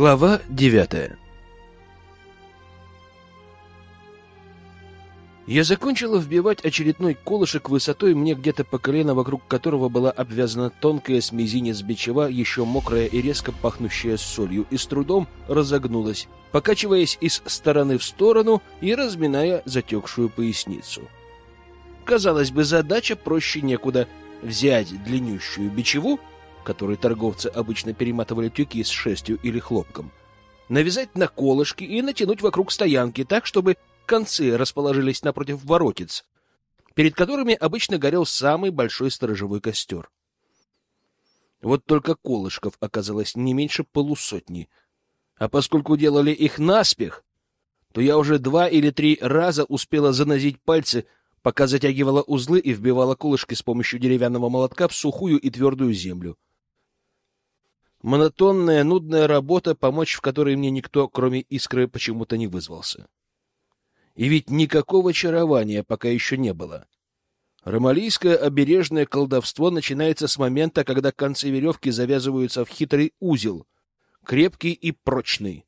Глава девятая Я закончила вбивать очередной колышек высотой мне где-то по колено, вокруг которого была обвязана тонкая с мизинец бичева, еще мокрая и резко пахнущая солью, и с трудом разогнулась, покачиваясь из стороны в сторону и разминая затекшую поясницу. Казалось бы, задача проще некуда — взять длиннющую бичеву, которой торговцы обычно перематывали тюки с шерстью или хлопком, навязать на колышки и натянуть вокруг стоянки так, чтобы концы расположились напротив воротиц, перед которыми обычно горел самый большой сторожевой костер. Вот только колышков оказалось не меньше полусотни, а поскольку делали их наспех, то я уже два или три раза успела занозить пальцы, пока затягивала узлы и вбивала колышки с помощью деревянного молотка в сухую и твердую землю. Монотонная, нудная работа, помочь в которой мне никто, кроме искры, почему-то не вызвался. И ведь никакого чарования пока еще не было. Ромалийское обережное колдовство начинается с момента, когда концы веревки завязываются в хитрый узел, крепкий и прочный,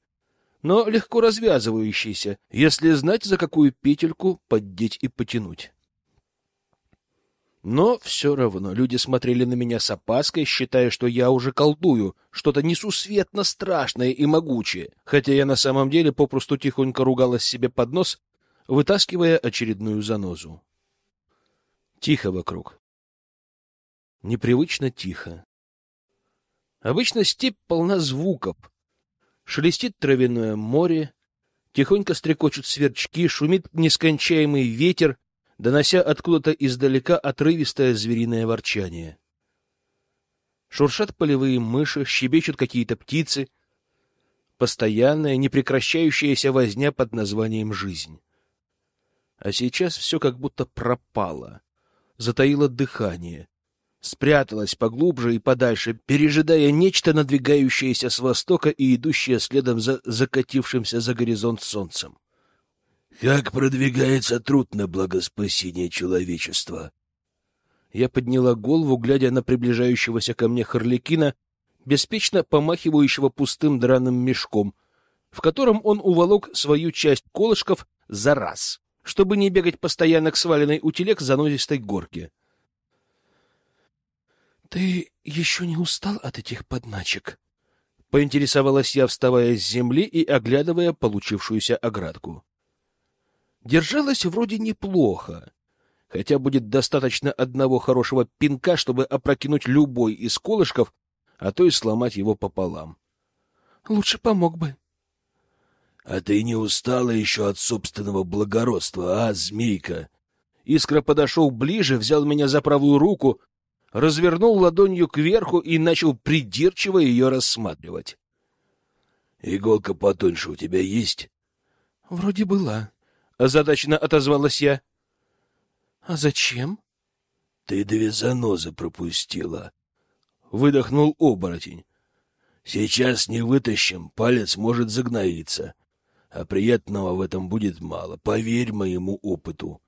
но легко развязывающийся, если знать, за какую петельку поддеть и потянуть. Но все равно люди смотрели на меня с опаской, считая, что я уже колдую, что-то несусветно страшное и могучее, хотя я на самом деле попросту тихонько ругалась себе под нос вытаскивая очередную занозу. Тихо вокруг. Непривычно тихо. Обычно степь полна звуков. Шелестит травяное море, тихонько стрекочут сверчки, шумит нескончаемый ветер, донося откуда-то издалека отрывистое звериное ворчание. Шуршат полевые мыши, щебечут какие-то птицы. Постоянная, непрекращающаяся возня под названием «жизнь». А сейчас все как будто пропало, затаило дыхание, спряталось поглубже и подальше, пережидая нечто надвигающееся с востока и идущее следом за закатившимся за горизонт солнцем. Как продвигается труд на благоспасение человечества? Я подняла голову, глядя на приближающегося ко мне Харликина, беспечно помахивающего пустым драным мешком, в котором он уволок свою часть колышков за раз чтобы не бегать постоянно к сваленной у телег занозистой горке. — Ты еще не устал от этих подначек? — поинтересовалась я, вставая с земли и оглядывая получившуюся оградку. Держалась вроде неплохо, хотя будет достаточно одного хорошего пинка, чтобы опрокинуть любой из колышков, а то и сломать его пополам. — Лучше помог бы. А ты не устала еще от собственного благородства, а, змейка? Искра подошел ближе, взял меня за правую руку, развернул ладонью кверху и начал придирчиво ее рассматривать. — Иголка потоньше у тебя есть? — Вроде была, — озадаченно отозвалась я. — А зачем? — Ты две занозы пропустила. Выдохнул оборотень. — Сейчас не вытащим, палец может загноиться а приятного в этом будет мало, поверь моему опыту.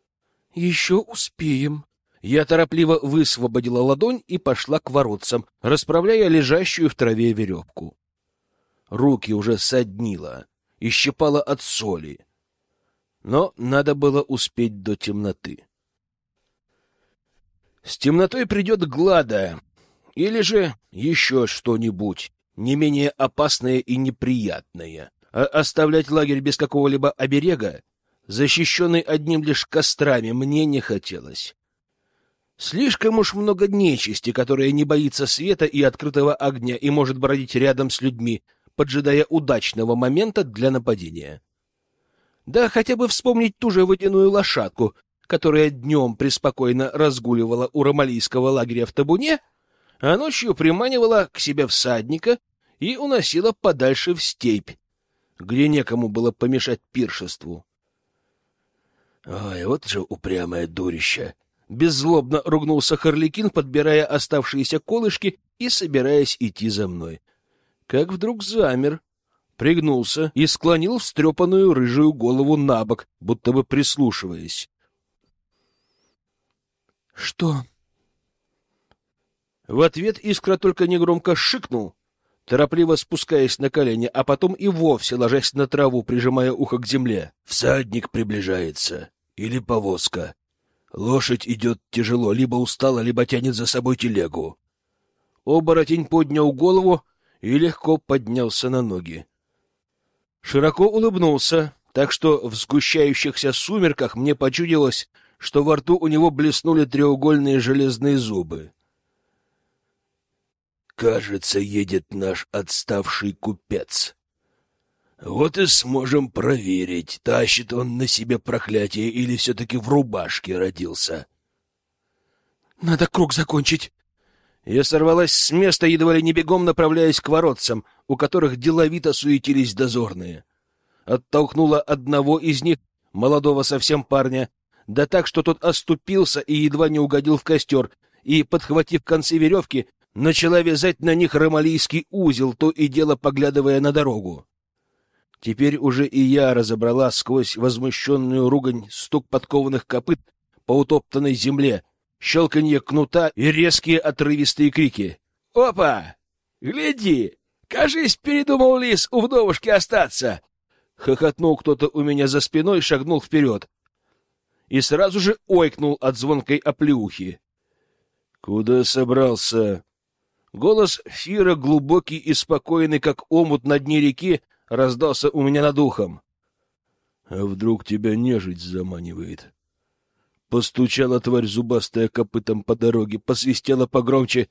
— Еще успеем. Я торопливо высвободила ладонь и пошла к воротцам, расправляя лежащую в траве веревку. Руки уже соднило и щипало от соли, но надо было успеть до темноты. С темнотой придет глада или же еще что-нибудь не менее опасное и неприятное. А оставлять лагерь без какого-либо оберега, защищенный одним лишь кострами, мне не хотелось. Слишком уж много нечисти, которая не боится света и открытого огня и может бродить рядом с людьми, поджидая удачного момента для нападения. Да хотя бы вспомнить ту же водяную лошадку, которая днем преспокойно разгуливала у ромалийского лагеря в табуне, а ночью приманивала к себе всадника и уносила подальше в степь, где некому было помешать пиршеству. Ой, вот же упрямое дурище! Беззлобно ругнулся Харликин, подбирая оставшиеся колышки и собираясь идти за мной. Как вдруг замер, пригнулся и склонил встрепанную рыжую голову на бок, будто бы прислушиваясь. — Что? В ответ Искра только негромко шикнул, торопливо спускаясь на колени, а потом и вовсе ложась на траву, прижимая ухо к земле. «Всадник приближается. Или повозка. Лошадь идет тяжело, либо устала, либо тянет за собой телегу». Оборотень поднял голову и легко поднялся на ноги. Широко улыбнулся, так что в сгущающихся сумерках мне почудилось, что во рту у него блеснули треугольные железные зубы. Кажется, едет наш отставший купец. Вот и сможем проверить, тащит он на себе проклятие или все-таки в рубашке родился. Надо круг закончить. Я сорвалась с места, едва ли не бегом направляясь к воротцам, у которых деловито суетились дозорные. Оттолкнула одного из них, молодого совсем парня, да так, что тот оступился и едва не угодил в костер, и, подхватив концы веревки, начала вязать на них ромалийский узел, то и дело поглядывая на дорогу. Теперь уже и я разобрала сквозь возмущенную ругань стук подкованных копыт по утоптанной земле, щелканье кнута и резкие отрывистые крики. «Опа! Гляди! Кажись, передумал лис у вдовушки остаться!» Хохотнул кто-то у меня за спиной, шагнул вперед. И сразу же ойкнул от звонкой оплеухи. «Куда собрался?» Голос Фира, глубокий и спокойный, как омут на дне реки, раздался у меня над ухом. — А вдруг тебя нежить заманивает? Постучала тварь зубастая копытом по дороге, посвистела погромче,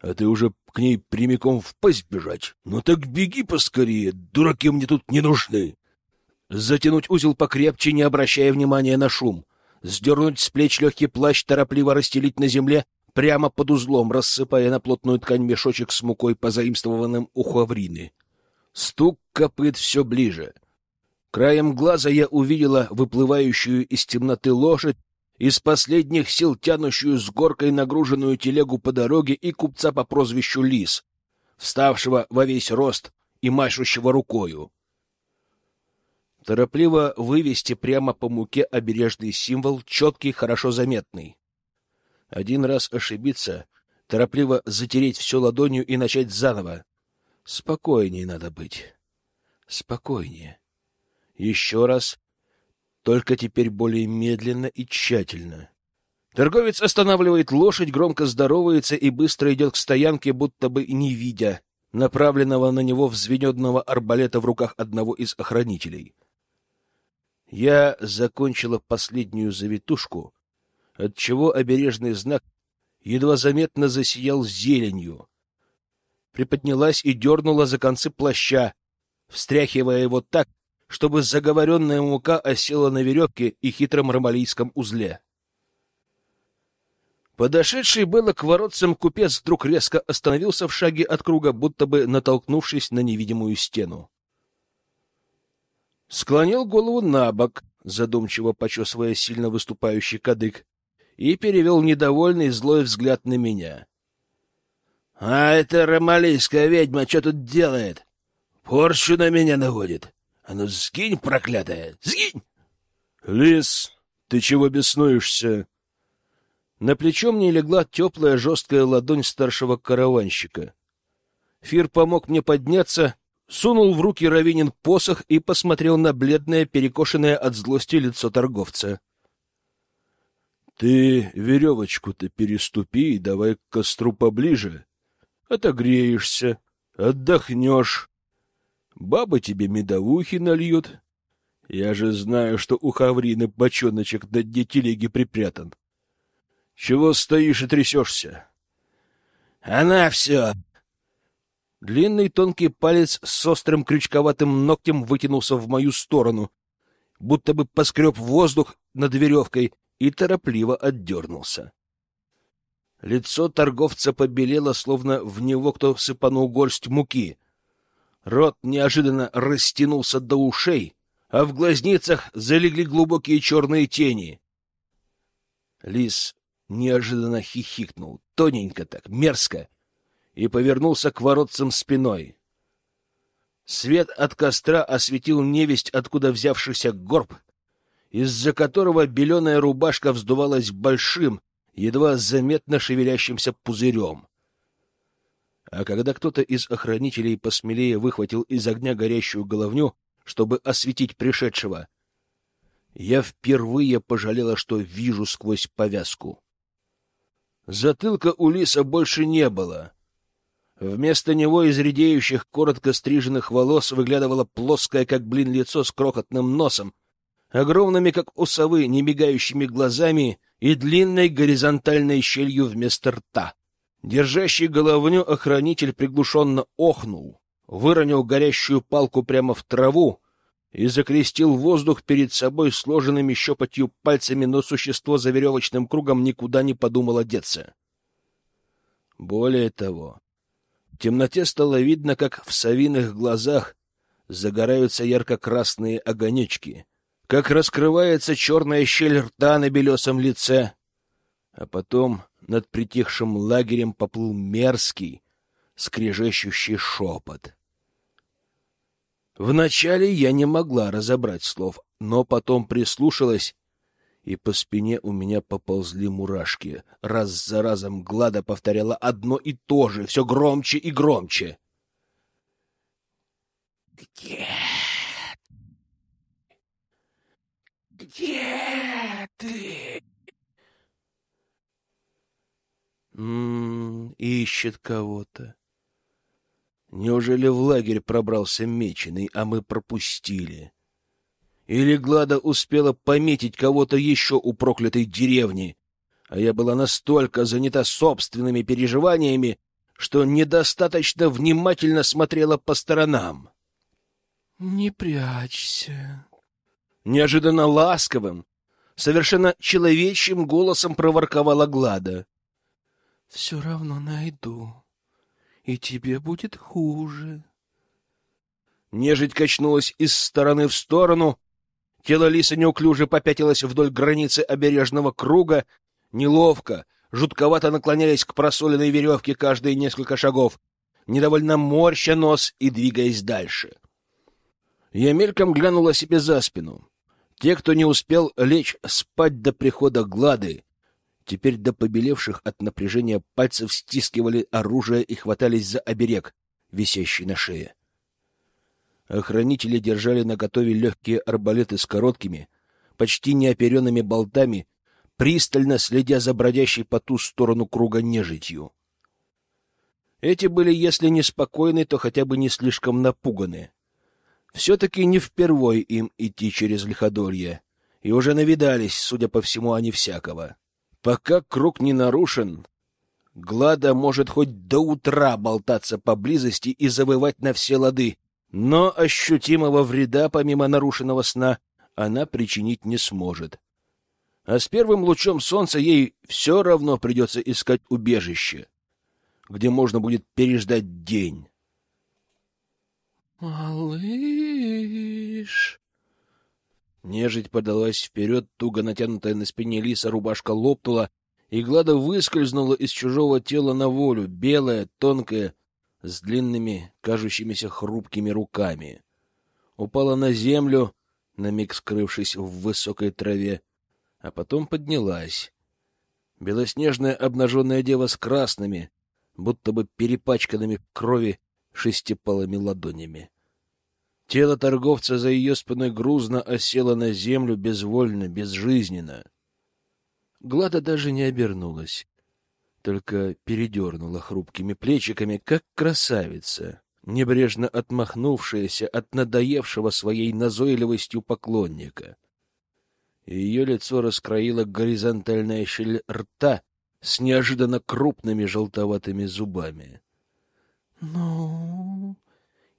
а ты уже к ней прямиком в пасть бежать. Ну так беги поскорее, дураки мне тут не нужны. Затянуть узел покрепче, не обращая внимания на шум. Сдернуть с плеч легкий плащ, торопливо расстелить на земле, прямо под узлом, рассыпая на плотную ткань мешочек с мукой, позаимствованным у Хаврины. Стук копыт все ближе. Краем глаза я увидела выплывающую из темноты лошадь, из последних сил тянущую с горкой нагруженную телегу по дороге и купца по прозвищу Лис, вставшего во весь рост и машущего рукою. Торопливо вывести прямо по муке обережный символ, четкий, хорошо заметный. Один раз ошибиться, торопливо затереть все ладонью и начать заново. Спокойнее надо быть. Спокойнее. Еще раз, только теперь более медленно и тщательно. Торговец останавливает лошадь, громко здоровается и быстро идет к стоянке, будто бы не видя направленного на него взведенного арбалета в руках одного из охранителей. Я закончила последнюю завитушку — отчего обережный знак едва заметно засиял зеленью. Приподнялась и дернула за концы плаща, встряхивая его так, чтобы заговоренная мука осела на веревке и хитром ромалийском узле. Подошедший было к воротцам купец вдруг резко остановился в шаге от круга, будто бы натолкнувшись на невидимую стену. Склонил голову на бок, задумчиво почесывая сильно выступающий кадык, и перевел недовольный злой взгляд на меня. — А эта ромалийская ведьма что тут делает? Порчу на меня наводит. А ну сгинь, проклятая, сгинь! — Лис, ты чего беснуешься? На плечо мне легла теплая жесткая ладонь старшего караванщика. Фир помог мне подняться, сунул в руки Равинин посох и посмотрел на бледное, перекошенное от злости лицо торговца. Ты веревочку-то переступи и давай к костру поближе. Отогреешься, отдохнешь. Баба тебе медовухи нальет. Я же знаю, что у Хаврины бочоночек на дне телеги припрятан. Чего стоишь и трясешься? Она все. Длинный тонкий палец с острым крючковатым ногтем вытянулся в мою сторону, будто бы поскреб воздух над веревкой и торопливо отдернулся. Лицо торговца побелело, словно в него кто сыпанул горсть муки. Рот неожиданно растянулся до ушей, а в глазницах залегли глубокие черные тени. Лис неожиданно хихикнул, тоненько так, мерзко, и повернулся к воротцам спиной. Свет от костра осветил невесть, откуда взявшийся горб, из-за которого беленая рубашка вздувалась большим, едва заметно шевелящимся пузырем. А когда кто-то из охранителей посмелее выхватил из огня горящую головню, чтобы осветить пришедшего, я впервые пожалела, что вижу сквозь повязку. Затылка у лиса больше не было. Вместо него из редеющих, коротко стриженных волос выглядывало плоское, как блин, лицо с крохотным носом, огромными, как у совы, немигающими глазами и длинной горизонтальной щелью вместо рта. Держащий головню охранитель приглушенно охнул, выронил горящую палку прямо в траву и закрестил воздух перед собой сложенными щепотью пальцами, но существо за веревочным кругом никуда не подумало деться. Более того, в темноте стало видно, как в совиных глазах загораются ярко-красные огонечки, как раскрывается черная щель рта на белесом лице, а потом над притихшим лагерем поплыл мерзкий, скрежещущий шепот. Вначале я не могла разобрать слов, но потом прислушалась, и по спине у меня поползли мурашки. Раз за разом Глада повторяла одно и то же, все громче и громче. «Где? Где ты?» М -м, ищет кого-то. Неужели в лагерь пробрался меченый, а мы пропустили? Или Глада успела пометить кого-то еще у проклятой деревни, а я была настолько занята собственными переживаниями, что недостаточно внимательно смотрела по сторонам. — Не прячься. Неожиданно ласковым, совершенно человечьим голосом проворковала Глада. Все равно найду, и тебе будет хуже. Нежить качнулась из стороны в сторону, тело лиса неуклюже попятилось вдоль границы обережного круга, неловко, жутковато наклоняясь к просоленной веревке каждые несколько шагов, недовольно морща нос и двигаясь дальше. Я мельком глянула себе за спину. Те, кто не успел лечь спать до прихода Глады, теперь до побелевших от напряжения пальцев стискивали оружие и хватались за оберег, висящий на шее. Охранители держали наготове легкие арбалеты с короткими, почти неоперенными болтами, пристально следя за бродящей по ту сторону круга нежитью. Эти были, если не спокойны, то хотя бы не слишком напуганы. Все-таки не впервой им идти через лиходолье, и уже навидались, судя по всему, они всякого. Пока круг не нарушен, Глада может хоть до утра болтаться поблизости и завывать на все лады, но ощутимого вреда, помимо нарушенного сна, она причинить не сможет. А с первым лучом солнца ей все равно придется искать убежище, где можно будет переждать день. «Малыш!» Нежить подалась вперед, туго натянутая на спине лиса рубашка лопнула, и Глада выскользнула из чужого тела на волю, белая, тонкая, с длинными, кажущимися хрупкими руками. Упала на землю, на миг скрывшись в высокой траве, а потом поднялась. Белоснежная обнаженная дева с красными, будто бы перепачканными в крови шестипалыми ладонями. Тело торговца за ее спиной грузно осело на землю безвольно, безжизненно. Глада даже не обернулась, только передернула хрупкими плечиками, как красавица, небрежно отмахнувшаяся от надоевшего своей назойливостью поклонника. Ее лицо раскроило горизонтальная щель рта с неожиданно крупными желтоватыми зубами. — Ну,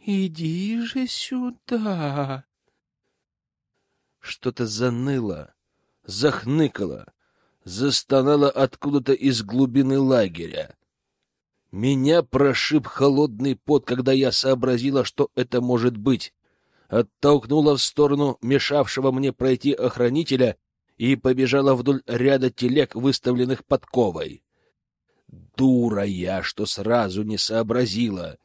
Иди же сюда. Что-то заныло, захныкало, застонало откуда-то из глубины лагеря. Меня прошиб холодный пот, когда я сообразила, что это может быть. Оттолкнула в сторону мешавшего мне пройти охранителя и побежала вдоль ряда телег, выставленных подковой. Дура я, что сразу не сообразила.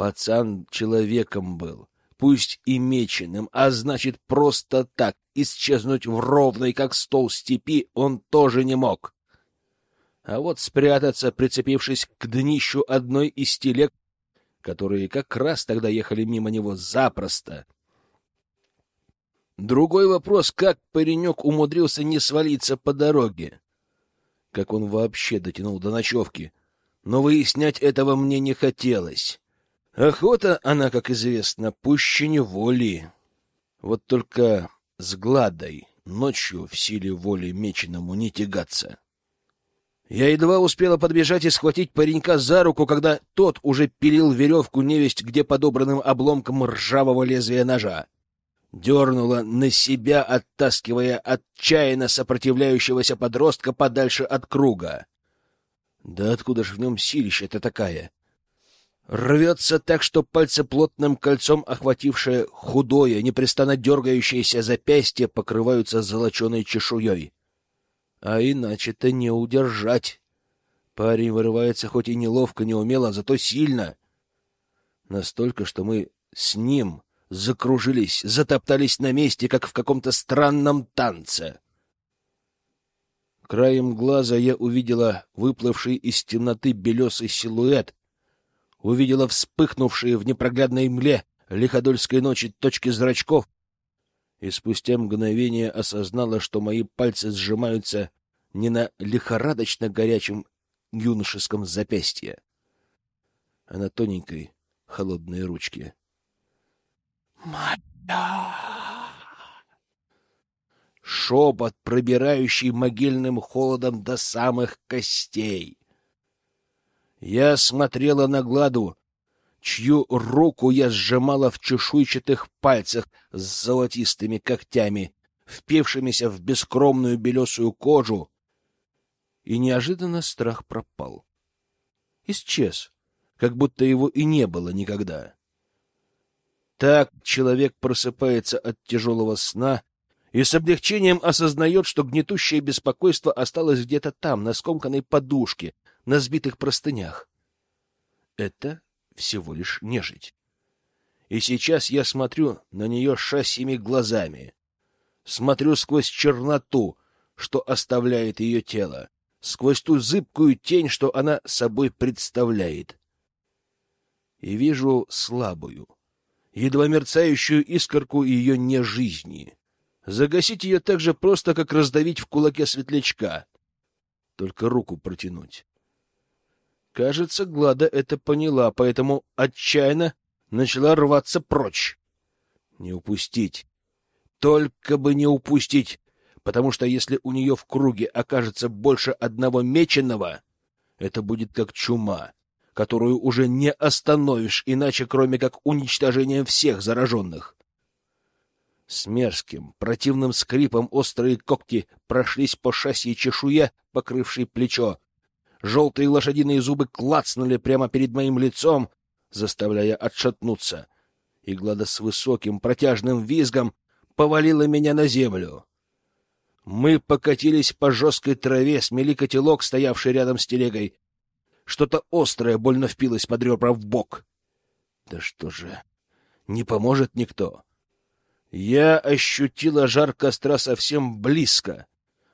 Пацан человеком был, пусть и меченым, а значит, просто так исчезнуть в ровной, как стол степи, он тоже не мог. А вот спрятаться, прицепившись к днищу одной из телег, которые как раз тогда ехали мимо него запросто. Другой вопрос, как паренек умудрился не свалиться по дороге. Как он вообще дотянул до ночевки. Но выяснять этого мне не хотелось. Охота, она, как известно, пуще неволи. Вот только с Гладой ночью в силе воли меченому не тягаться. Я едва успела подбежать и схватить паренька за руку, когда тот уже пилил веревку невесть, где подобранным обломком ржавого лезвия ножа. Дернула на себя, оттаскивая отчаянно сопротивляющегося подростка подальше от круга. Да откуда ж в нем силища-то такая? Рвется так, что пальцы плотным кольцом, охватившее худое, непрестанно дергающееся запястье, покрываются золоченой чешуей. А иначе-то не удержать. Парень вырывается хоть и неловко, неумело, зато сильно. Настолько, что мы с ним закружились, затоптались на месте, как в каком-то странном танце. Краем глаза я увидела выплывший из темноты белесый силуэт, увидела вспыхнувшие в непроглядной мгле лиходольской ночи точки зрачков и спустя мгновение осознала, что мои пальцы сжимаются не на лихорадочно горячем юношеском запястье, а на тоненькой холодной ручке. «Моя!» Шепот, пробирающий могильным холодом до самых костей. Я смотрела на Гладу, чью руку я сжимала в чешуйчатых пальцах с золотистыми когтями, впившимися в бескромную белесую кожу, и неожиданно страх пропал. Исчез, как будто его и не было никогда. Так человек просыпается от тяжелого сна и с облегчением осознает, что гнетущее беспокойство осталось где-то там, на скомканной подушке, на сбитых простынях. Это всего лишь нежить. И сейчас я смотрю на нее шассими глазами. Смотрю сквозь черноту, что оставляет ее тело, сквозь ту зыбкую тень, что она собой представляет. И вижу слабую, едва мерцающую искорку ее нежизни. Загасить ее так же просто, как раздавить в кулаке светлячка. Только руку протянуть. Кажется, Глада это поняла, поэтому отчаянно начала рваться прочь. Не упустить. Только бы не упустить, потому что если у нее в круге окажется больше одного меченого, это будет как чума, которую уже не остановишь иначе, кроме как уничтожением всех зараженных. С мерзким, противным скрипом острые когти прошлись по шасси чешуя, покрывшей плечо, Желтые лошадиные зубы клацнули прямо перед моим лицом, заставляя отшатнуться. И Глада с высоким протяжным визгом повалила меня на землю. Мы покатились по жесткой траве, смели котелок, стоявший рядом с телегой. Что-то острое больно впилось под ребра в бок. Да что же, не поможет никто. Я ощутила жар костра совсем близко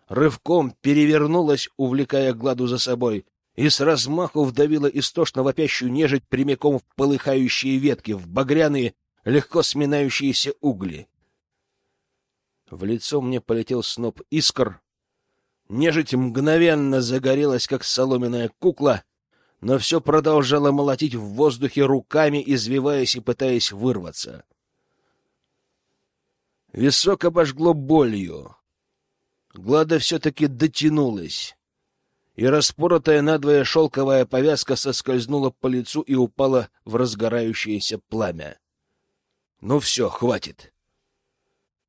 рывком перевернулась, увлекая Гладу за собой, и с размаху вдавила истошно вопящую нежить прямиком в полыхающие ветки, в багряные, легко сминающиеся угли. В лицо мне полетел сноп искр. Нежить мгновенно загорелась, как соломенная кукла, но все продолжала молотить в воздухе руками, извиваясь и пытаясь вырваться. Висок обожгло болью. Глада все-таки дотянулась, и распоротая надвое шелковая повязка соскользнула по лицу и упала в разгорающееся пламя. Ну все, хватит.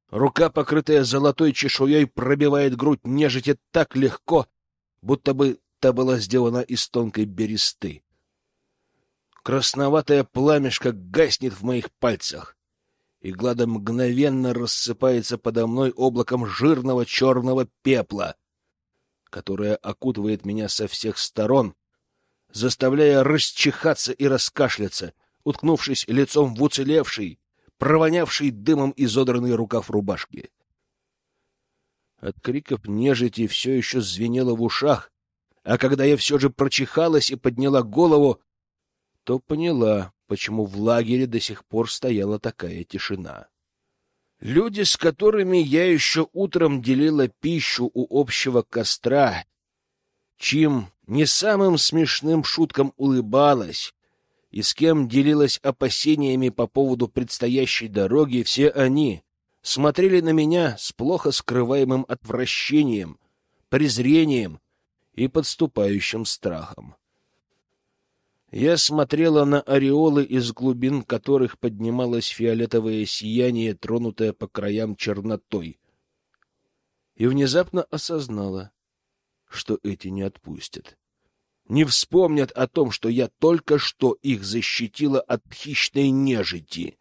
Рука, покрытая золотой чешуей, пробивает грудь нежити так легко, будто бы та была сделана из тонкой бересты. Красноватое пламешко гаснет в моих пальцах и Глада мгновенно рассыпается подо мной облаком жирного черного пепла, которое окутывает меня со всех сторон, заставляя расчихаться и раскашляться, уткнувшись лицом в уцелевший, провонявший дымом изодранный рукав рубашки. От криков нежити все еще звенело в ушах, А когда я все же прочихалась и подняла голову, то поняла, почему в лагере до сих пор стояла такая тишина. Люди, с которыми я еще утром делила пищу у общего костра, чьим не самым смешным шуткам улыбалась и с кем делилась опасениями по поводу предстоящей дороги, все они смотрели на меня с плохо скрываемым отвращением, презрением и подступающим страхом. Я смотрела на ореолы, из глубин которых поднималось фиолетовое сияние, тронутое по краям чернотой, и внезапно осознала, что эти не отпустят. Не вспомнят о том, что я только что их защитила от хищной нежити.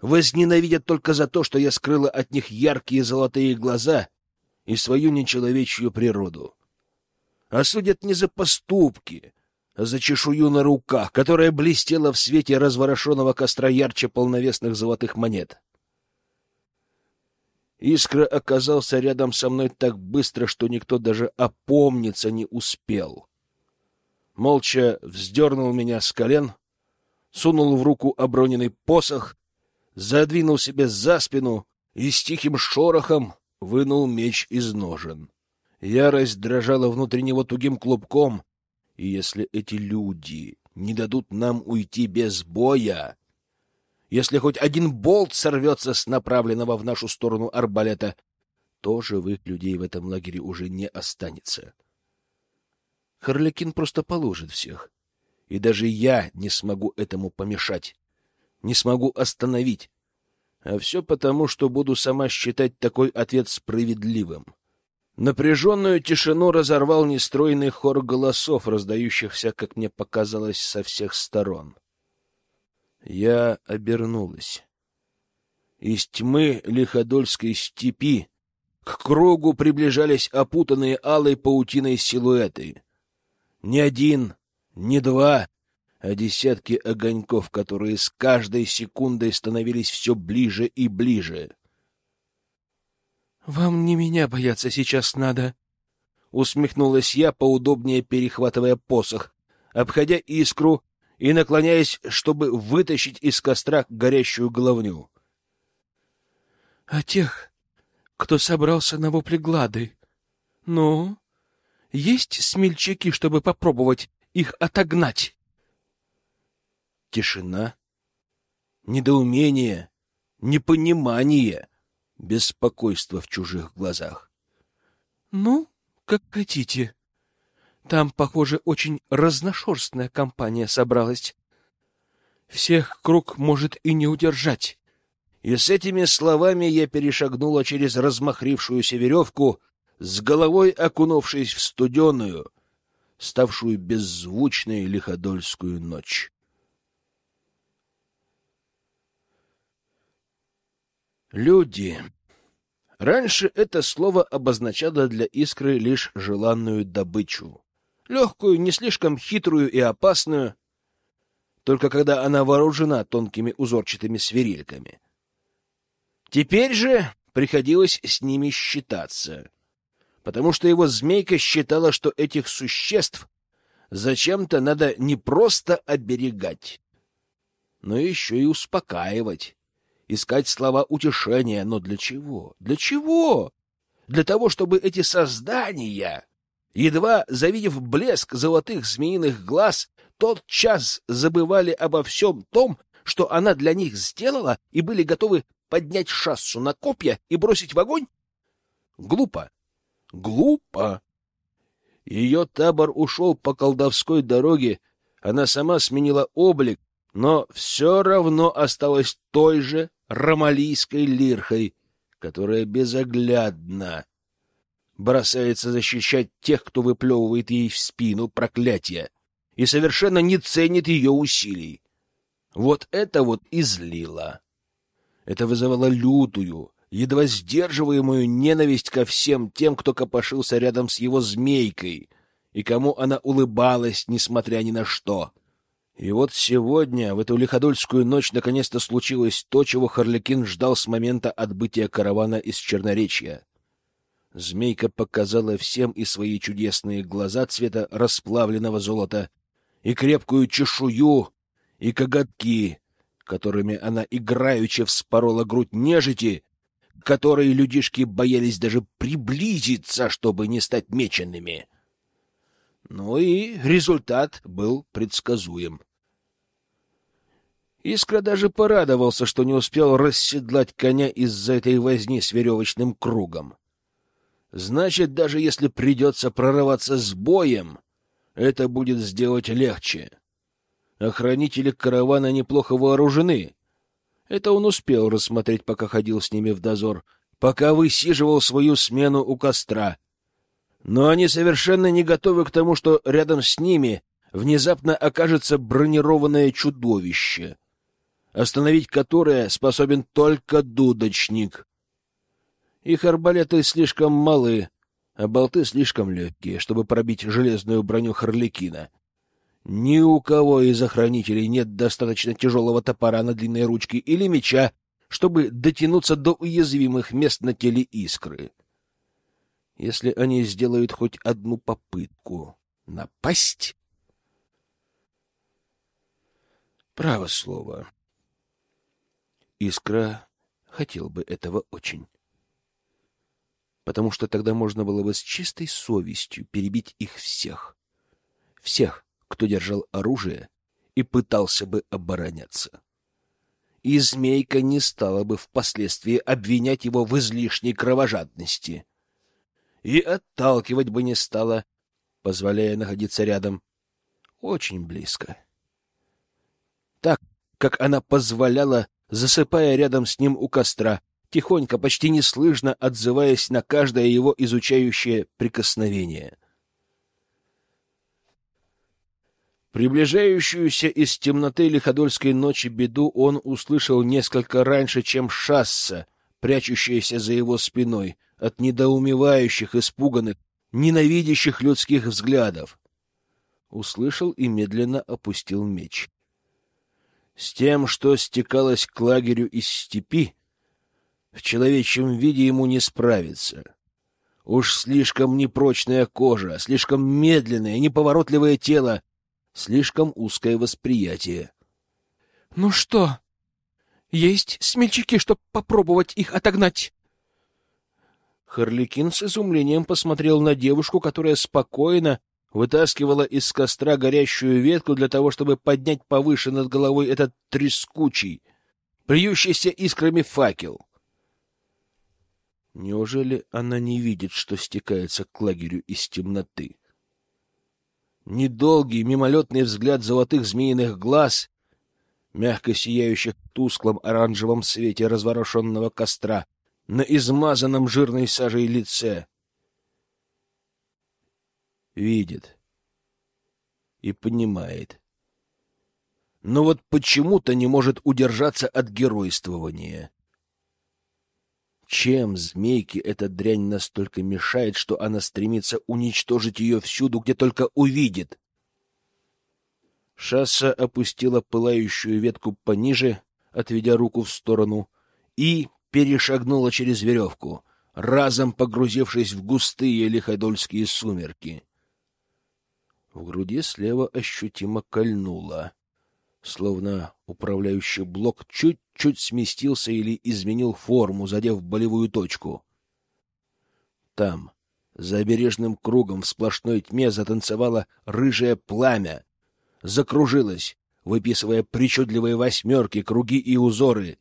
Возненавидят только за то, что я скрыла от них яркие золотые глаза и свою нечеловечью природу. Осудят не за поступки, за чешую на руках, которая блестела в свете разворошенного костра ярче полновесных золотых монет. Искра оказался рядом со мной так быстро, что никто даже опомниться не успел. Молча вздернул меня с колен, сунул в руку оброненный посох, задвинул себе за спину и с тихим шорохом вынул меч из ножен. Ярость дрожала внутри него тугим клубком, и если эти люди не дадут нам уйти без боя, если хоть один болт сорвется с направленного в нашу сторону арбалета, то живых людей в этом лагере уже не останется. Харлякин просто положит всех. И даже я не смогу этому помешать, не смогу остановить. А все потому, что буду сама считать такой ответ справедливым. Напряженную тишину разорвал нестройный хор голосов, раздающихся, как мне показалось, со всех сторон. Я обернулась. Из тьмы лиходольской степи к кругу приближались опутанные алой паутиной силуэты. Не один, не два, а десятки огоньков, которые с каждой секундой становились все ближе и ближе. Вам не меня бояться сейчас надо, усмехнулась я, поудобнее перехватывая посох, обходя искру и наклоняясь, чтобы вытащить из костра горящую головню. А тех, кто собрался на воплеглады. Ну, есть смельчаки, чтобы попробовать их отогнать? Тишина, недоумение, непонимание беспокойство в чужих глазах. — Ну, как хотите. Там, похоже, очень разношерстная компания собралась. Всех круг может и не удержать. И с этими словами я перешагнула через размахрившуюся веревку, с головой окунувшись в студеную, ставшую беззвучной лиходольскую ночь. Люди. Раньше это слово обозначало для искры лишь желанную добычу. Легкую, не слишком хитрую и опасную, только когда она вооружена тонкими узорчатыми свирельками. Теперь же приходилось с ними считаться, потому что его змейка считала, что этих существ зачем-то надо не просто оберегать, но еще и успокаивать искать слова утешения. Но для чего? Для чего? Для того, чтобы эти создания, едва завидев блеск золотых змеиных глаз, тот час забывали обо всем том, что она для них сделала, и были готовы поднять шассу на копья и бросить в огонь? Глупо. Глупо. Ее табор ушел по колдовской дороге, она сама сменила облик, но все равно осталась той же ромалийской лирхой, которая безоглядно бросается защищать тех, кто выплевывает ей в спину проклятие, и совершенно не ценит ее усилий. Вот это вот излило. Это вызывало лютую, едва сдерживаемую ненависть ко всем тем, кто копошился рядом с его змейкой, и кому она улыбалась, несмотря ни на что. И вот сегодня, в эту лиходольскую ночь, наконец-то случилось то, чего Харликин ждал с момента отбытия каравана из Черноречья. Змейка показала всем и свои чудесные глаза цвета расплавленного золота, и крепкую чешую, и коготки, которыми она играючи вспорола грудь нежити, которые людишки боялись даже приблизиться, чтобы не стать меченными. Ну и результат был предсказуем. Искра даже порадовался, что не успел расседлать коня из-за этой возни с веревочным кругом. Значит, даже если придется прорываться с боем, это будет сделать легче. Охранители каравана неплохо вооружены. Это он успел рассмотреть, пока ходил с ними в дозор, пока высиживал свою смену у костра. Но они совершенно не готовы к тому, что рядом с ними внезапно окажется бронированное чудовище, остановить которое способен только дудочник. Их арбалеты слишком малы, а болты слишком легкие, чтобы пробить железную броню Харликина. Ни у кого из охранителей нет достаточно тяжелого топора на длинной ручке или меча, чтобы дотянуться до уязвимых мест на теле искры. Если они сделают хоть одну попытку напасть... Право слово. Искра хотел бы этого очень потому что тогда можно было бы с чистой совестью перебить их всех. Всех, кто держал оружие и пытался бы обороняться. И змейка не стала бы впоследствии обвинять его в излишней кровожадности. И отталкивать бы не стала, позволяя находиться рядом. Очень близко. Так, как она позволяла, засыпая рядом с ним у костра, тихонько, почти неслышно отзываясь на каждое его изучающее прикосновение. Приближающуюся из темноты лиходольской ночи беду он услышал несколько раньше, чем шасса, прячущаяся за его спиной от недоумевающих, испуганных, ненавидящих людских взглядов. Услышал и медленно опустил меч. С тем, что стекалось к лагерю из степи, в человечьем виде ему не справиться. Уж слишком непрочная кожа, слишком медленное, неповоротливое тело, слишком узкое восприятие. — Ну что, есть смельчаки, чтоб попробовать их отогнать? Харликин с изумлением посмотрел на девушку, которая спокойно вытаскивала из костра горящую ветку для того, чтобы поднять повыше над головой этот трескучий, плюющийся искрами факел. Неужели она не видит, что стекается к лагерю из темноты? Недолгий мимолетный взгляд золотых змеиных глаз, мягко сияющих в тусклом оранжевом свете разворошенного костра, на измазанном жирной сажей лице. Видит и понимает. Но вот почему-то не может удержаться от геройствования. Чем змейке эта дрянь настолько мешает, что она стремится уничтожить ее всюду, где только увидит? Шасса опустила пылающую ветку пониже, отведя руку в сторону, и перешагнула через веревку, разом погрузившись в густые лиходольские сумерки. В груди слева ощутимо кольнуло словно управляющий блок чуть-чуть сместился или изменил форму, задев болевую точку. Там, за обережным кругом в сплошной тьме затанцевало рыжее пламя, закружилось, выписывая причудливые восьмерки, круги и узоры.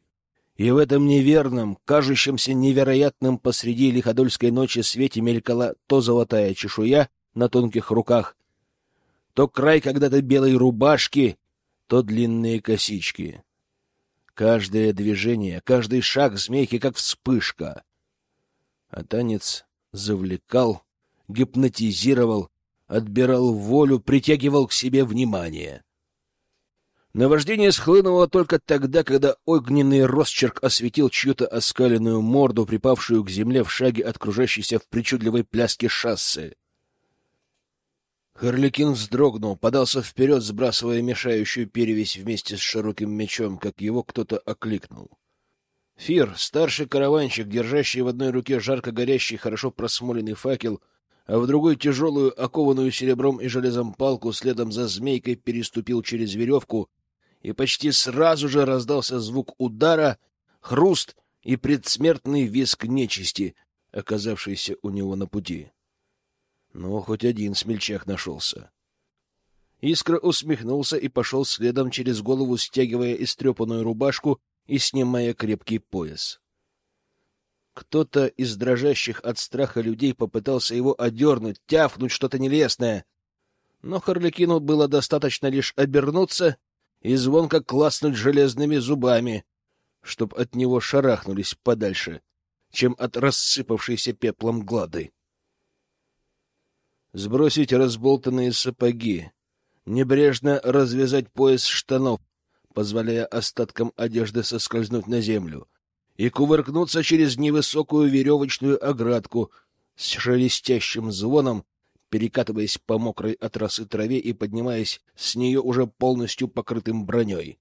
И в этом неверном, кажущемся невероятным посреди лиходольской ночи свете мелькала то золотая чешуя на тонких руках, то край когда-то белой рубашки — то длинные косички. Каждое движение, каждый шаг змейки как вспышка. А танец завлекал, гипнотизировал, отбирал волю, притягивал к себе внимание. Наваждение схлынуло только тогда, когда огненный росчерк осветил чью-то оскаленную морду, припавшую к земле в шаге от кружащейся в причудливой пляске шассы. Харликин вздрогнул, подался вперед, сбрасывая мешающую перевесь вместе с широким мечом, как его кто-то окликнул. Фир, старший караванщик, держащий в одной руке жарко горящий, хорошо просмоленный факел, а в другой тяжелую, окованную серебром и железом палку, следом за змейкой переступил через веревку, и почти сразу же раздался звук удара, хруст и предсмертный виск нечисти, оказавшийся у него на пути. Ну, хоть один смельчак нашелся. Искра усмехнулся и пошел следом через голову, стягивая истрепанную рубашку и снимая крепкий пояс. Кто-то из дрожащих от страха людей попытался его одернуть, тяфнуть что-то нелестное. Но Харликину было достаточно лишь обернуться и звонко класнуть железными зубами, чтоб от него шарахнулись подальше, чем от рассыпавшейся пеплом глады. Сбросить разболтанные сапоги, небрежно развязать пояс штанов, позволяя остаткам одежды соскользнуть на землю — и кувыркнуться через невысокую веревочную оградку с шелестящим звоном, перекатываясь по мокрой от росы траве и поднимаясь с нее уже полностью покрытым броней.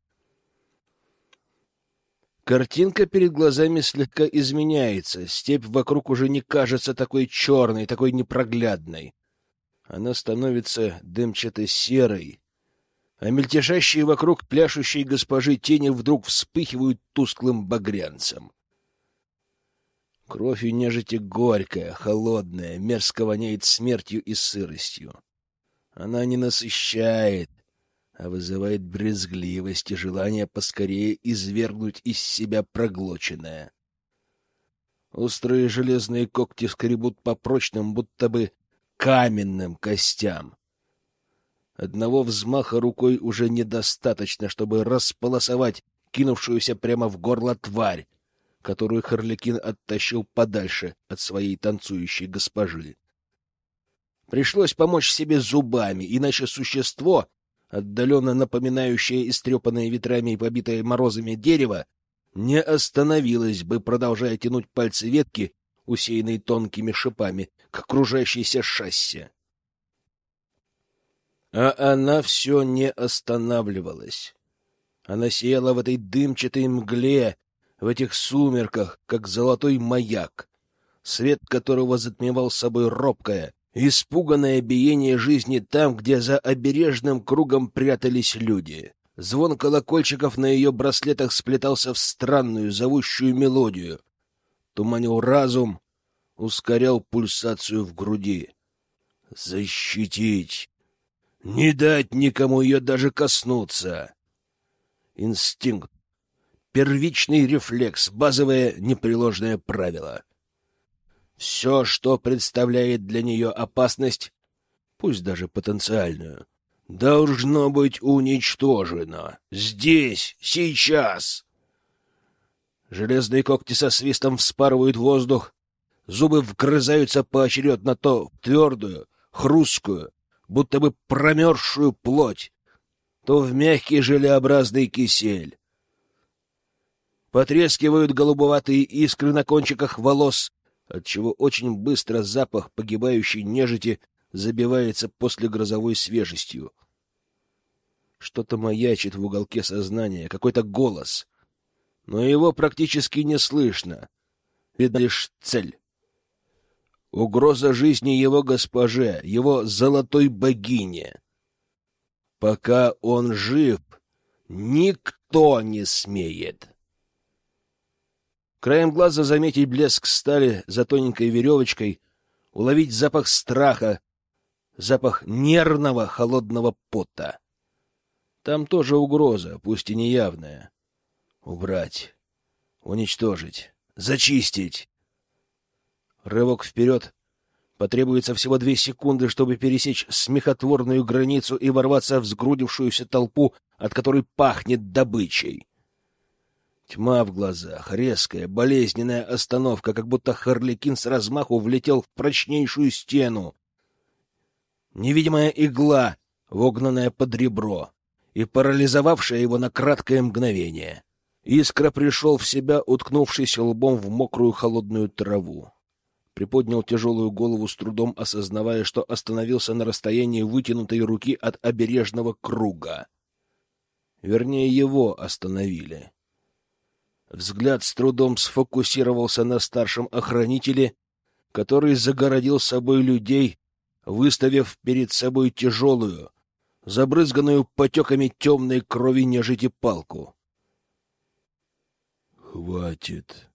Картинка перед глазами слегка изменяется, степь вокруг уже не кажется такой черной, такой непроглядной. Она становится дымчато-серой, а мельтешащие вокруг пляшущей госпожи тени вдруг вспыхивают тусклым багрянцем. Кровь у нежити горькая, холодная, мерзко воняет смертью и сыростью. Она не насыщает, а вызывает брезгливость и желание поскорее извергнуть из себя проглоченное. Острые железные когти скребут по прочным, будто бы каменным костям. Одного взмаха рукой уже недостаточно, чтобы располосовать кинувшуюся прямо в горло тварь, которую Харликин оттащил подальше от своей танцующей госпожи. Пришлось помочь себе зубами, иначе существо, отдаленно напоминающее истрепанное ветрами и побитое морозами дерево, не остановилось бы, продолжая тянуть пальцы ветки, усеянные тонкими шипами, к окружающейся шасси. А она все не останавливалась. Она сияла в этой дымчатой мгле, в этих сумерках, как золотой маяк, свет которого затмевал собой робкое, испуганное биение жизни там, где за обережным кругом прятались люди. Звон колокольчиков на ее браслетах сплетался в странную, зовущую мелодию. Туманил разум, ускорял пульсацию в груди. «Защитить!» Не дать никому ее даже коснуться. Инстинкт. Первичный рефлекс, базовое непреложное правило. Все, что представляет для нее опасность, пусть даже потенциальную, должно быть уничтожено. Здесь, сейчас. Железные когти со свистом вспарывают воздух, зубы вгрызаются поочередно то в твердую, хрусткую, будто бы промерзшую плоть, то в мягкий желеобразный кисель. Потрескивают голубоватые искры на кончиках волос, отчего очень быстро запах погибающей нежити забивается после грозовой свежестью. Что-то маячит в уголке сознания, какой-то голос, но его практически не слышно. Видно лишь цель. Угроза жизни его госпоже, его золотой богине. Пока он жив, никто не смеет. Краем глаза заметить блеск стали за тоненькой веревочкой, уловить запах страха, запах нервного холодного пота. Там тоже угроза, пусть и неявная. Убрать, уничтожить, зачистить. Рывок вперед. Потребуется всего две секунды, чтобы пересечь смехотворную границу и ворваться в сгрудившуюся толпу, от которой пахнет добычей. Тьма в глазах, резкая, болезненная остановка, как будто Харликин с размаху влетел в прочнейшую стену. Невидимая игла, вогнанная под ребро и парализовавшая его на краткое мгновение. Искра пришел в себя, уткнувшись лбом в мокрую холодную траву приподнял тяжелую голову с трудом, осознавая, что остановился на расстоянии вытянутой руки от обережного круга. Вернее, его остановили. Взгляд с трудом сфокусировался на старшем охранителе, который загородил собой людей, выставив перед собой тяжелую, забрызганную потеками темной крови нежити палку. «Хватит!»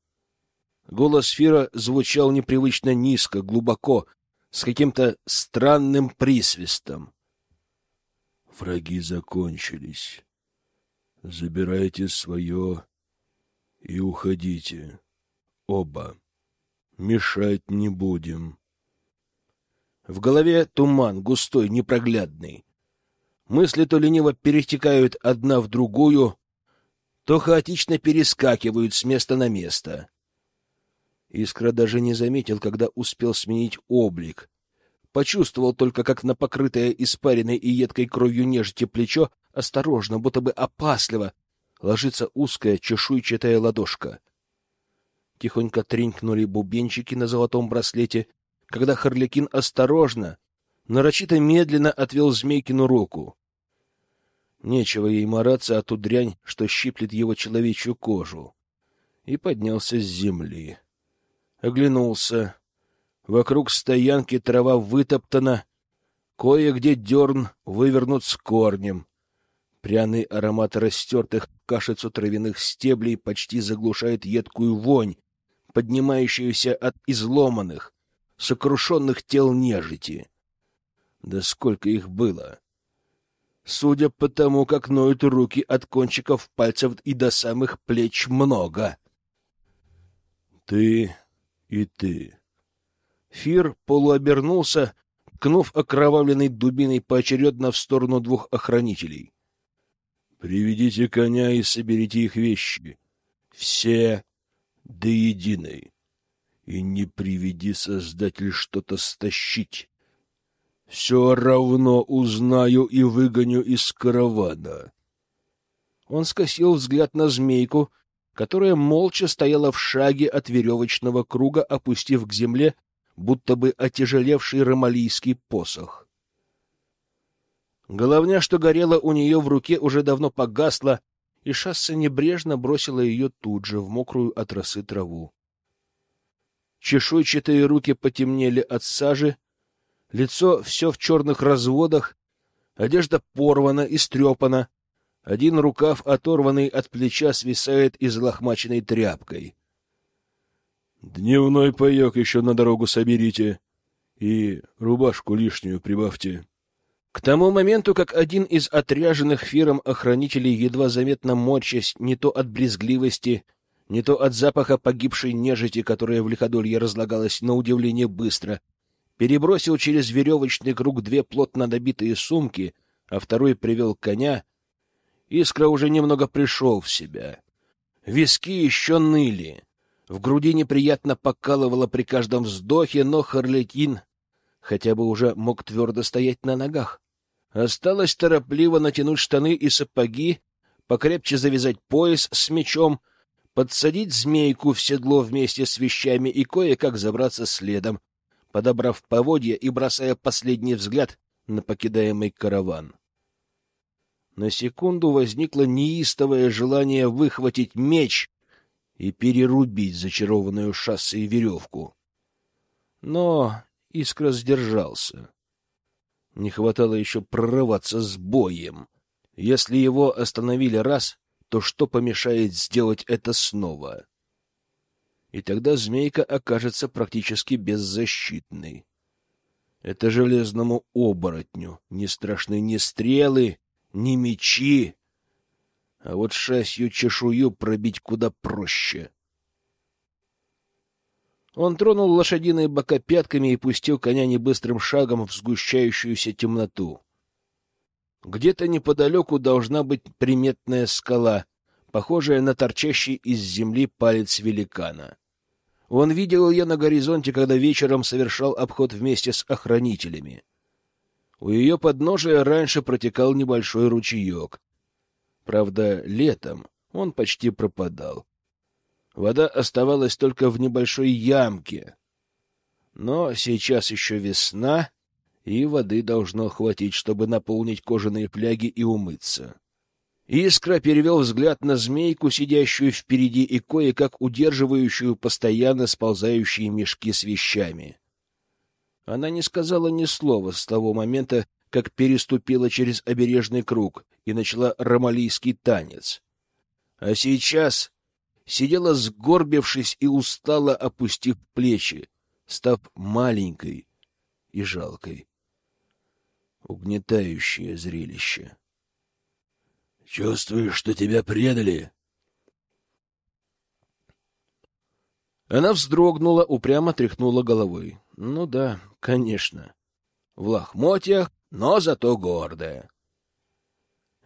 Голос Фира звучал непривычно низко, глубоко, с каким-то странным присвистом. «Враги закончились. Забирайте свое и уходите. Оба. Мешать не будем». В голове туман, густой, непроглядный. Мысли то лениво перетекают одна в другую, то хаотично перескакивают с места на место. Искра даже не заметил, когда успел сменить облик. Почувствовал только, как на покрытое испаренной и едкой кровью нежити плечо осторожно, будто бы опасливо, ложится узкая чешуйчатая ладошка. Тихонько тренькнули бубенчики на золотом браслете, когда Харликин осторожно, нарочито медленно отвел Змейкину руку. Нечего ей мараться, а ту дрянь, что щиплет его человечью кожу. И поднялся с земли. Оглянулся. Вокруг стоянки трава вытоптана, кое-где дерн вывернут с корнем. Пряный аромат растертых кашицу травяных стеблей почти заглушает едкую вонь, поднимающуюся от изломанных, сокрушенных тел нежити. Да сколько их было! Судя по тому, как ноют руки от кончиков пальцев и до самых плеч, много. Ты и ты. Фир полуобернулся, ткнув окровавленной дубиной поочередно в сторону двух охранителей. Приведите коня и соберите их вещи. Все до единой. И не приведи, Создатель, что-то стащить. Все равно узнаю и выгоню из каравана. Он скосил взгляд на змейку, которая молча стояла в шаге от веревочного круга, опустив к земле, будто бы отяжелевший ромалийский посох. Головня, что горела у нее в руке, уже давно погасла, и шасса небрежно бросила ее тут же, в мокрую от росы траву. Чешуйчатые руки потемнели от сажи, лицо все в черных разводах, одежда порвана, и истрепана, один рукав, оторванный от плеча, свисает излохмаченной тряпкой. «Дневной паек еще на дорогу соберите и рубашку лишнюю прибавьте». К тому моменту, как один из отряженных фиром охранителей, едва заметно морчась не то от брезгливости, не то от запаха погибшей нежити, которая в лиходолье разлагалась на удивление быстро, перебросил через веревочный круг две плотно набитые сумки, а второй привел коня, Искра уже немного пришел в себя. Виски еще ныли. В груди неприятно покалывало при каждом вздохе, но Харлетин хотя бы уже мог твердо стоять на ногах. Осталось торопливо натянуть штаны и сапоги, покрепче завязать пояс с мечом, подсадить змейку в седло вместе с вещами и кое-как забраться следом, подобрав поводья и бросая последний взгляд на покидаемый караван. На секунду возникло неистовое желание выхватить меч и перерубить зачарованную шоссе веревку. Но Искра сдержался. Не хватало еще прорываться с боем. Если его остановили раз, то что помешает сделать это снова? И тогда змейка окажется практически беззащитной. Это железному оборотню не страшны ни стрелы, ни мечи, а вот шасью чешую пробить куда проще. Он тронул лошадиные бока пятками и пустил коня небыстрым шагом в сгущающуюся темноту. Где-то неподалеку должна быть приметная скала, похожая на торчащий из земли палец великана. Он видел ее на горизонте, когда вечером совершал обход вместе с охранителями. У ее подножия раньше протекал небольшой ручеек. Правда, летом он почти пропадал. Вода оставалась только в небольшой ямке. Но сейчас еще весна, и воды должно хватить, чтобы наполнить кожаные фляги и умыться. Искра перевел взгляд на змейку, сидящую впереди и кое-как удерживающую постоянно сползающие мешки с вещами. Она не сказала ни слова с того момента, как переступила через обережный круг и начала ромалийский танец. А сейчас сидела сгорбившись и устало опустив плечи, став маленькой и жалкой. Угнетающее зрелище. Чувствуешь, что тебя предали? Она вздрогнула, упрямо тряхнула головой. Ну да, конечно. В лохмотьях, но зато гордая.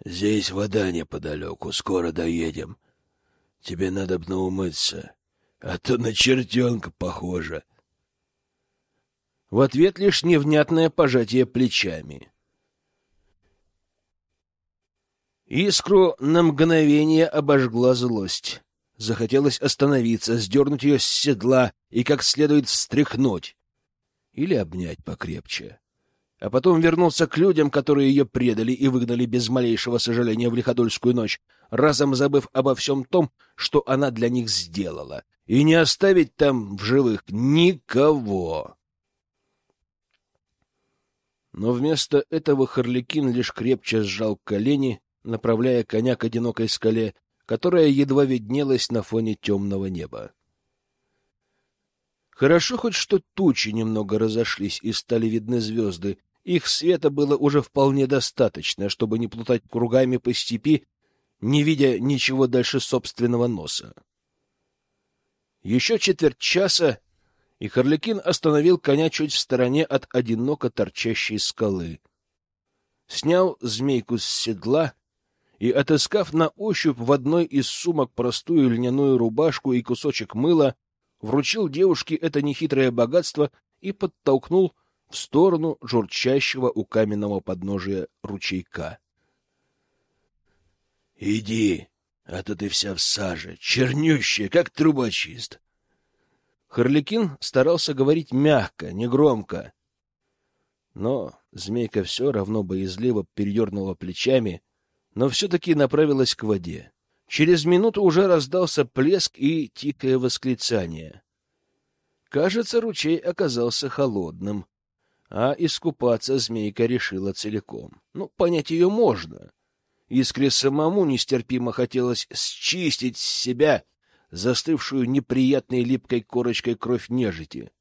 Здесь вода неподалеку, скоро доедем. Тебе надо бы умыться, а то на чертенка похоже. В ответ лишь невнятное пожатие плечами. Искру на мгновение обожгла злость. Захотелось остановиться, сдернуть ее с седла и как следует встряхнуть. Или обнять покрепче. А потом вернулся к людям, которые ее предали и выгнали без малейшего сожаления в лиходольскую ночь, разом забыв обо всем том, что она для них сделала, и не оставить там в живых никого. Но вместо этого Харликин лишь крепче сжал колени направляя коня к одинокой скале, которая едва виднелась на фоне темного неба. Хорошо хоть что тучи немного разошлись и стали видны звезды. Их света было уже вполне достаточно, чтобы не плутать кругами по степи, не видя ничего дальше собственного носа. Еще четверть часа, и Харликин остановил коня чуть в стороне от одиноко торчащей скалы. Снял змейку с седла и, отыскав на ощупь в одной из сумок простую льняную рубашку и кусочек мыла, вручил девушке это нехитрое богатство и подтолкнул в сторону журчащего у каменного подножия ручейка. — Иди, а то ты вся в саже, чернющая, как трубочист. Харликин старался говорить мягко, негромко. Но змейка все равно боязливо передернула плечами но все-таки направилась к воде. Через минуту уже раздался плеск и тихое восклицание. Кажется, ручей оказался холодным, а искупаться змейка решила целиком. Ну, понять ее можно. Искре самому нестерпимо хотелось счистить с себя застывшую неприятной липкой корочкой кровь нежити.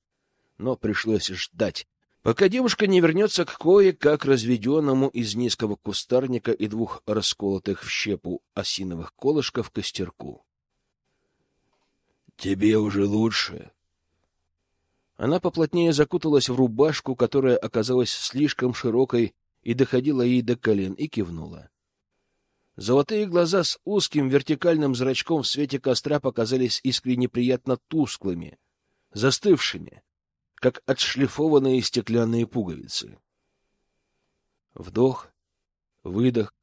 Но пришлось ждать, пока девушка не вернется к кое-как разведенному из низкого кустарника и двух расколотых в щепу осиновых колышков костерку. — Тебе уже лучше? Она поплотнее закуталась в рубашку, которая оказалась слишком широкой и доходила ей до колен, и кивнула. Золотые глаза с узким вертикальным зрачком в свете костра показались искренне приятно тусклыми, застывшими как отшлифованные стеклянные пуговицы. Вдох, выдох,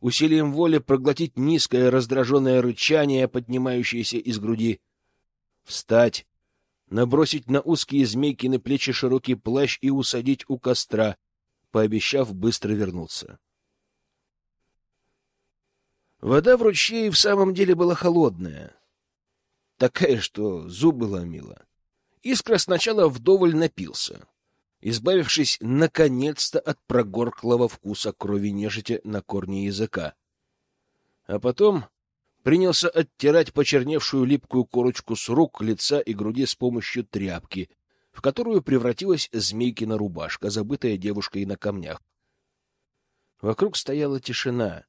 усилием воли проглотить низкое раздраженное рычание, поднимающееся из груди, встать, набросить на узкие змейки на плечи широкий плащ и усадить у костра, пообещав быстро вернуться. Вода в ручье в самом деле была холодная, такая, что зубы ломила. Искра сначала вдоволь напился, избавившись наконец-то от прогорклого вкуса крови нежити на корне языка. А потом принялся оттирать почерневшую липкую корочку с рук, лица и груди с помощью тряпки, в которую превратилась змейкина рубашка, забытая девушкой на камнях. Вокруг стояла тишина.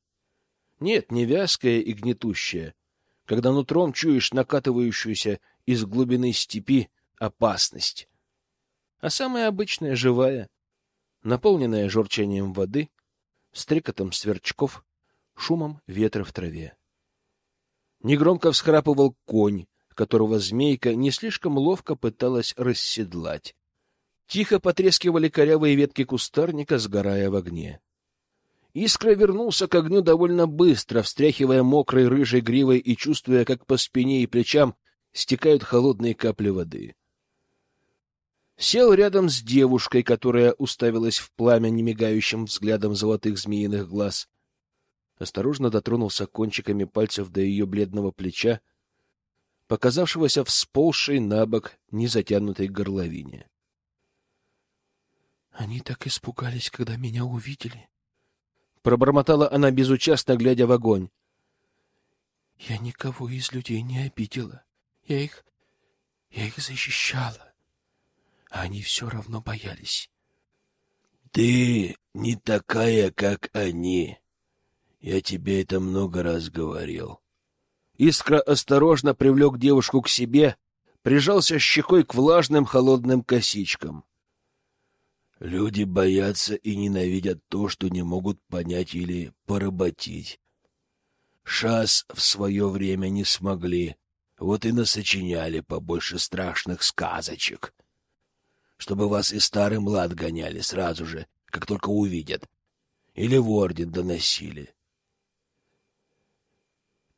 Нет, не вязкая и гнетущая, когда нутром чуешь накатывающуюся из глубины степи опасность, а самая обычная живая, наполненная журчанием воды, стрекотом сверчков, шумом ветра в траве. Негромко всхрапывал конь, которого змейка не слишком ловко пыталась расседлать. Тихо потрескивали корявые ветки кустарника, сгорая в огне. Искра вернулся к огню довольно быстро, встряхивая мокрой рыжей гривой и чувствуя, как по спине и плечам стекают холодные капли воды сел рядом с девушкой, которая уставилась в пламя немигающим взглядом золотых змеиных глаз. осторожно дотронулся кончиками пальцев до ее бледного плеча, показавшегося всползшей на бок незатянутой горловине. Они так испугались, когда меня увидели. Пробормотала она безучастно, глядя в огонь. Я никого из людей не обидела. Я их... я их защищала. А они все равно боялись. Ты не такая, как они. Я тебе это много раз говорил. Искра осторожно привлек девушку к себе, прижался щекой к влажным холодным косичкам. Люди боятся и ненавидят то, что не могут понять или поработить. Шас в свое время не смогли, вот и насочиняли побольше страшных сказочек, чтобы вас и старый млад гоняли сразу же, как только увидят, или в орден доносили.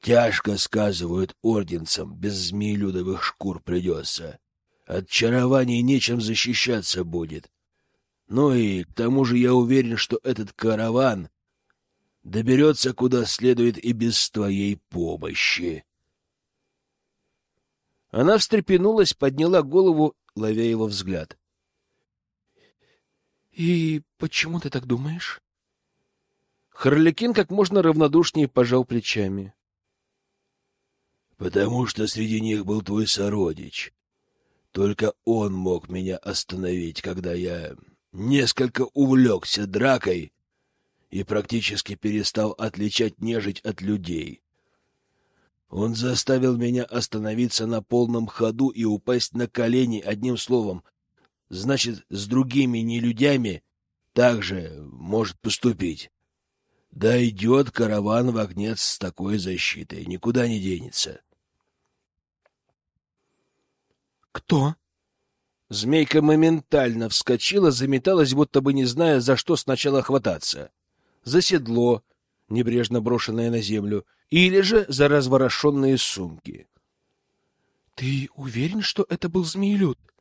Тяжко, сказывают орденцам, без змеелюдовых шкур придется. От чарований нечем защищаться будет. Ну и к тому же я уверен, что этот караван доберется куда следует и без твоей помощи. Она встрепенулась, подняла голову, ловя его взгляд. — И почему ты так думаешь? Харликин как можно равнодушнее пожал плечами. — Потому что среди них был твой сородич. Только он мог меня остановить, когда я несколько увлекся дракой и практически перестал отличать нежить от людей. Он заставил меня остановиться на полном ходу и упасть на колени одним словом. Значит, с другими нелюдями также может поступить. Дойдет караван в огнец с такой защитой, никуда не денется. «Кто?» Змейка моментально вскочила, заметалась, будто бы не зная, за что сначала хвататься. За седло, небрежно брошенное на землю, или же за разворошенные сумки. — Ты уверен, что это был змеелюд? —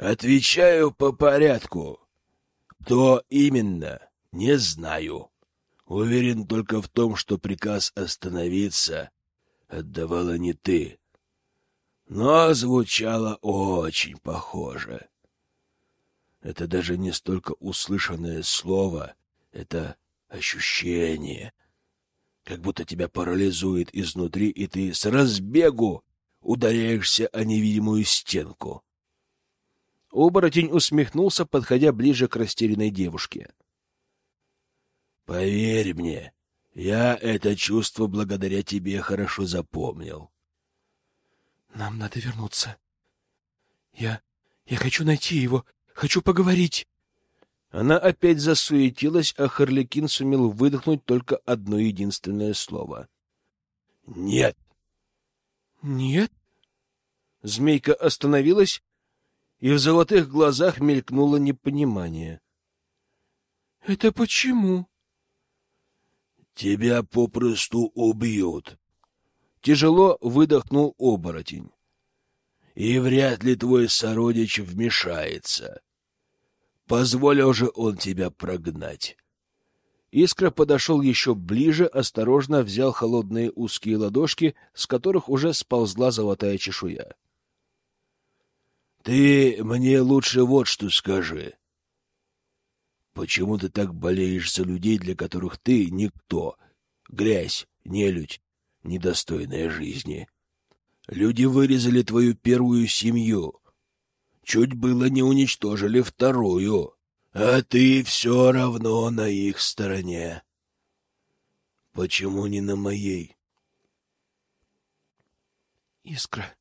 Отвечаю по порядку. Кто именно, не знаю. Уверен только в том, что приказ остановиться отдавала не ты но звучало очень похоже. Это даже не столько услышанное слово, это ощущение, как будто тебя парализует изнутри, и ты с разбегу ударяешься о невидимую стенку. Оборотень усмехнулся, подходя ближе к растерянной девушке. «Поверь мне, я это чувство благодаря тебе хорошо запомнил. Нам надо вернуться. Я... я хочу найти его, хочу поговорить. Она опять засуетилась, а Харликин сумел выдохнуть только одно единственное слово. «Нет!» «Нет?» Змейка остановилась, и в золотых глазах мелькнуло непонимание. «Это почему?» «Тебя попросту убьют», Тяжело выдохнул оборотень. И вряд ли твой сородич вмешается. Позволил же он тебя прогнать. Искра подошел еще ближе, осторожно взял холодные узкие ладошки, с которых уже сползла золотая чешуя. — Ты мне лучше вот что скажи. Почему ты так болеешь за людей, для которых ты никто? Грязь, нелюдь, недостойная жизни. Люди вырезали твою первую семью. Чуть было не уничтожили вторую. А ты все равно на их стороне. Почему не на моей? Искра.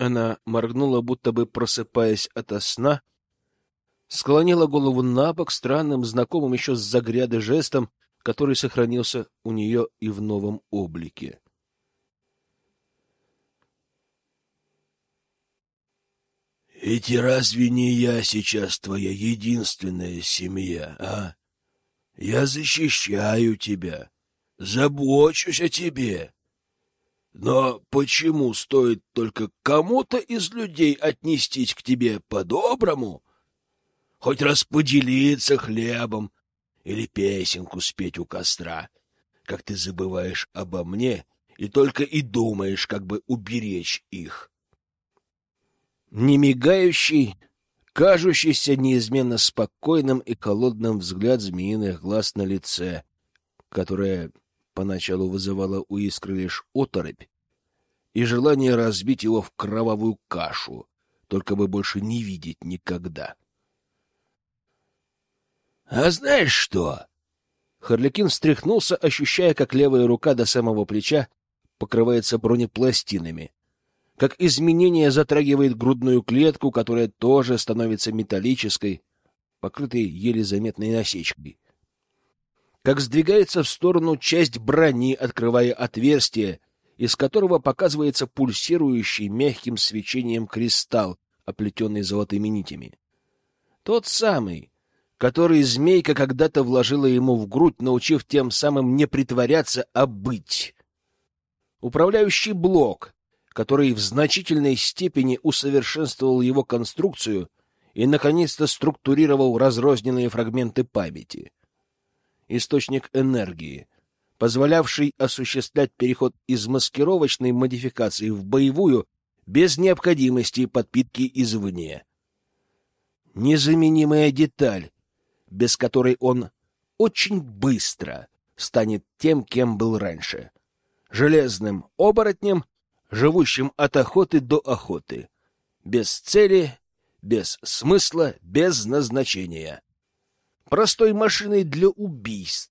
Она моргнула, будто бы просыпаясь ото сна, склонила голову на бок странным, знакомым еще с загряды жестом, который сохранился у нее и в новом облике. «Ведь разве не я сейчас твоя единственная семья, а? Я защищаю тебя, забочусь о тебе. Но почему стоит только кому-то из людей отнестись к тебе по-доброму, хоть раз поделиться хлебом, или песенку спеть у костра, как ты забываешь обо мне и только и думаешь, как бы уберечь их. Немигающий, кажущийся неизменно спокойным и холодным взгляд змеиных глаз на лице, которое поначалу вызывало у искры лишь оторопь и желание разбить его в кровавую кашу, только бы больше не видеть никогда. — А знаешь что? Харликин встряхнулся, ощущая, как левая рука до самого плеча покрывается бронепластинами, как изменение затрагивает грудную клетку, которая тоже становится металлической, покрытой еле заметной насечкой, как сдвигается в сторону часть брони, открывая отверстие, из которого показывается пульсирующий мягким свечением кристалл, оплетенный золотыми нитями. Тот самый, который змейка когда-то вложила ему в грудь, научив тем самым не притворяться, а быть. Управляющий блок, который в значительной степени усовершенствовал его конструкцию и, наконец-то, структурировал разрозненные фрагменты памяти. Источник энергии, позволявший осуществлять переход из маскировочной модификации в боевую без необходимости подпитки извне. Незаменимая деталь, без которой он очень быстро станет тем, кем был раньше. Железным оборотнем, живущим от охоты до охоты. Без цели, без смысла, без назначения. Простой машиной для убийств,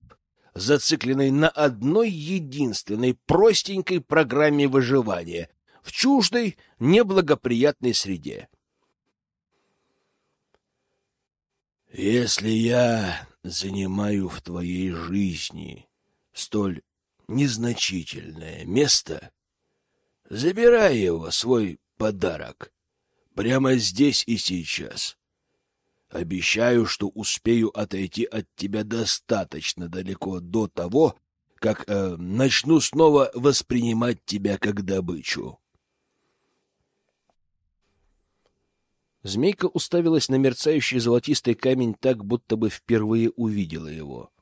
зацикленной на одной единственной простенькой программе выживания в чуждой, неблагоприятной среде. Если я занимаю в твоей жизни столь незначительное место, забирай его, свой подарок, прямо здесь и сейчас. Обещаю, что успею отойти от тебя достаточно далеко до того, как э, начну снова воспринимать тебя как добычу. Змейка уставилась на мерцающий золотистый камень так, будто бы впервые увидела его.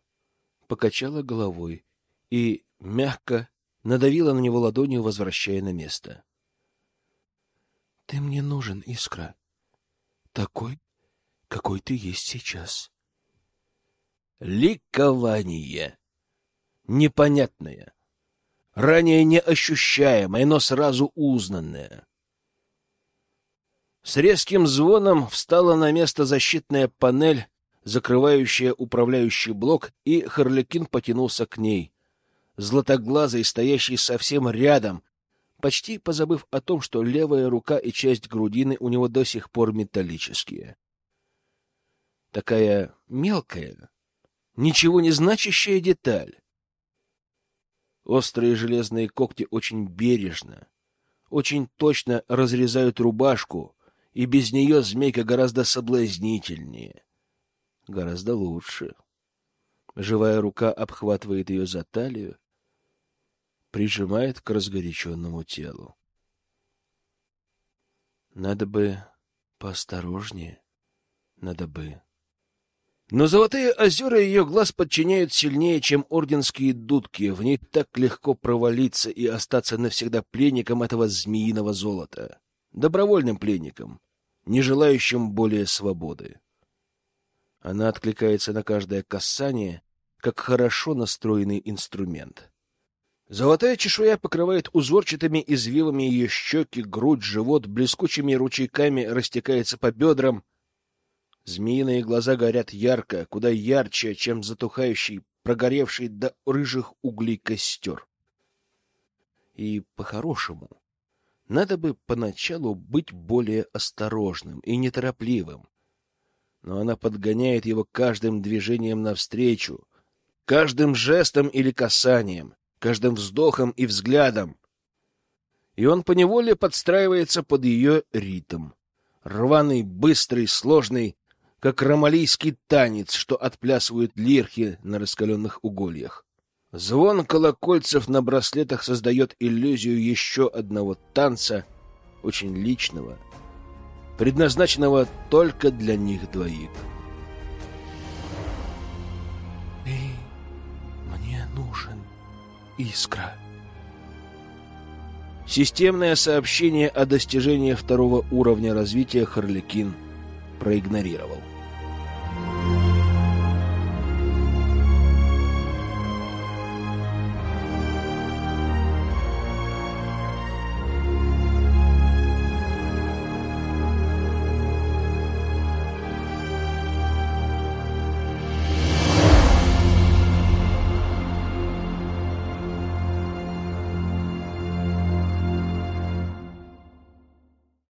Покачала головой и мягко надавила на него ладонью, возвращая на место. — Ты мне нужен, Искра. Такой, какой ты есть сейчас. Ликование. Непонятное. Ранее неощущаемое, но сразу узнанное. С резким звоном встала на место защитная панель, закрывающая управляющий блок, и Харликин потянулся к ней. Златоглазый, стоящий совсем рядом, почти позабыв о том, что левая рука и часть грудины у него до сих пор металлические такая мелкая, ничего не значащая деталь. Острые железные когти очень бережно, очень точно разрезают рубашку, и без нее змейка гораздо соблазнительнее, гораздо лучше. Живая рука обхватывает ее за талию, прижимает к разгоряченному телу. Надо бы поосторожнее, надо бы но золотые озера ее глаз подчиняют сильнее, чем орденские дудки. В ней так легко провалиться и остаться навсегда пленником этого змеиного золота. Добровольным пленником, не желающим более свободы. Она откликается на каждое касание, как хорошо настроенный инструмент. Золотая чешуя покрывает узорчатыми извивами ее щеки, грудь, живот, блескучими ручейками растекается по бедрам — Змеиные глаза горят ярко, куда ярче, чем затухающий, прогоревший до рыжих углей костер. И по-хорошему, надо бы поначалу быть более осторожным и неторопливым. Но она подгоняет его каждым движением навстречу, каждым жестом или касанием, каждым вздохом и взглядом. И он поневоле подстраивается под ее ритм. Рваный, быстрый, сложный, как ромалийский танец, что отплясывают лирхи на раскаленных угольях. Звон колокольцев на браслетах создает иллюзию еще одного танца, очень личного, предназначенного только для них двоих. «Ты мне нужен, искра!» Системное сообщение о достижении второго уровня развития Харликин проигнорировал.